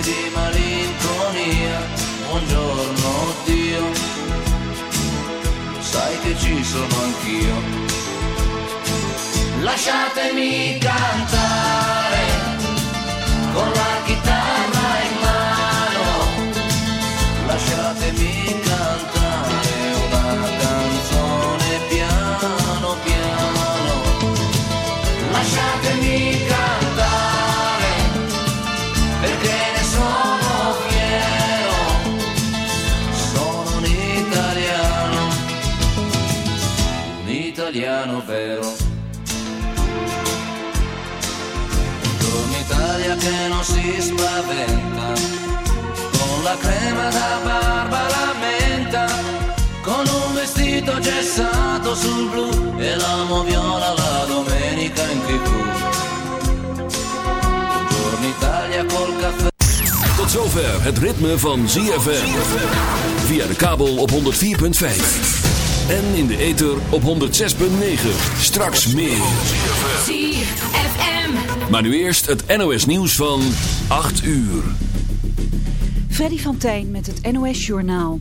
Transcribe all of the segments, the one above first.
di malinconia. Buongiorno Dio, sai che ci sono anch'io. Lasciatemi cantare con la italiano vero. Buongiorno Italia che non si spaventa, con la crema da barba la menta, con un vestito gessato sul blu e l'amo viola la domenica in tv. Buongiorno Italia col caffè. Tot zover het ritme van ZFM. Via de kabel op 104.5. En in de ether op 106.9. Straks meer. ZFM. Maar nu eerst het NOS nieuws van 8 uur. Freddy van Tijn met het NOS Journaal.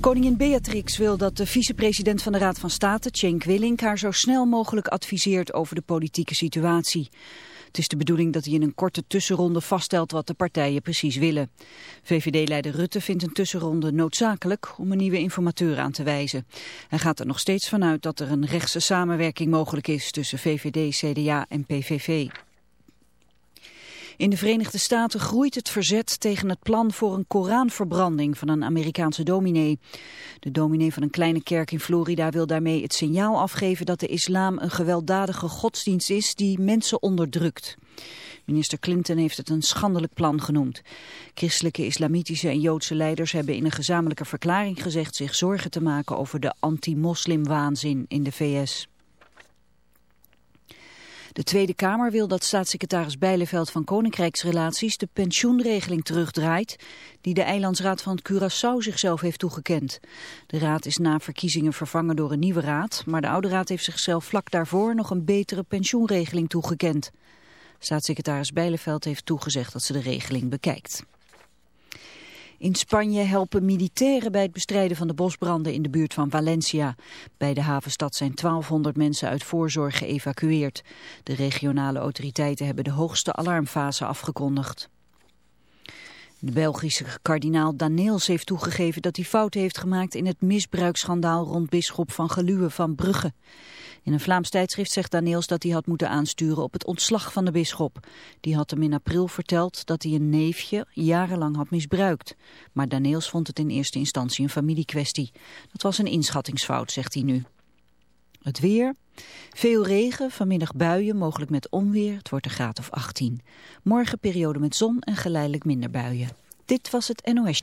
Koningin Beatrix wil dat de vicepresident van de Raad van State, Cenk Willink, haar zo snel mogelijk adviseert over de politieke situatie. Het is de bedoeling dat hij in een korte tussenronde vaststelt wat de partijen precies willen. VVD-leider Rutte vindt een tussenronde noodzakelijk om een nieuwe informateur aan te wijzen. Hij gaat er nog steeds vanuit dat er een rechtse samenwerking mogelijk is tussen VVD, CDA en PVV. In de Verenigde Staten groeit het verzet tegen het plan voor een Koranverbranding van een Amerikaanse dominee. De dominee van een kleine kerk in Florida wil daarmee het signaal afgeven dat de islam een gewelddadige godsdienst is die mensen onderdrukt. Minister Clinton heeft het een schandelijk plan genoemd. Christelijke, islamitische en Joodse leiders hebben in een gezamenlijke verklaring gezegd zich zorgen te maken over de anti-moslimwaanzin in de VS. De Tweede Kamer wil dat staatssecretaris Bijleveld van Koninkrijksrelaties de pensioenregeling terugdraait die de eilandsraad van Curaçao zichzelf heeft toegekend. De raad is na verkiezingen vervangen door een nieuwe raad, maar de oude raad heeft zichzelf vlak daarvoor nog een betere pensioenregeling toegekend. Staatssecretaris Bijleveld heeft toegezegd dat ze de regeling bekijkt. In Spanje helpen militairen bij het bestrijden van de bosbranden in de buurt van Valencia. Bij de havenstad zijn 1200 mensen uit voorzorg geëvacueerd. De regionale autoriteiten hebben de hoogste alarmfase afgekondigd. De Belgische kardinaal Daneels heeft toegegeven dat hij fouten heeft gemaakt in het misbruiksschandaal rond bisschop van Geluwe van Brugge. In een Vlaams tijdschrift zegt Daneels dat hij had moeten aansturen op het ontslag van de bisschop. Die had hem in april verteld dat hij een neefje jarenlang had misbruikt. Maar Daneels vond het in eerste instantie een familiekwestie. Dat was een inschattingsfout, zegt hij nu. Het weer. Veel regen, vanmiddag buien, mogelijk met onweer. Het wordt een graad of 18. Morgen periode met zon en geleidelijk minder buien. Dit was het NOS.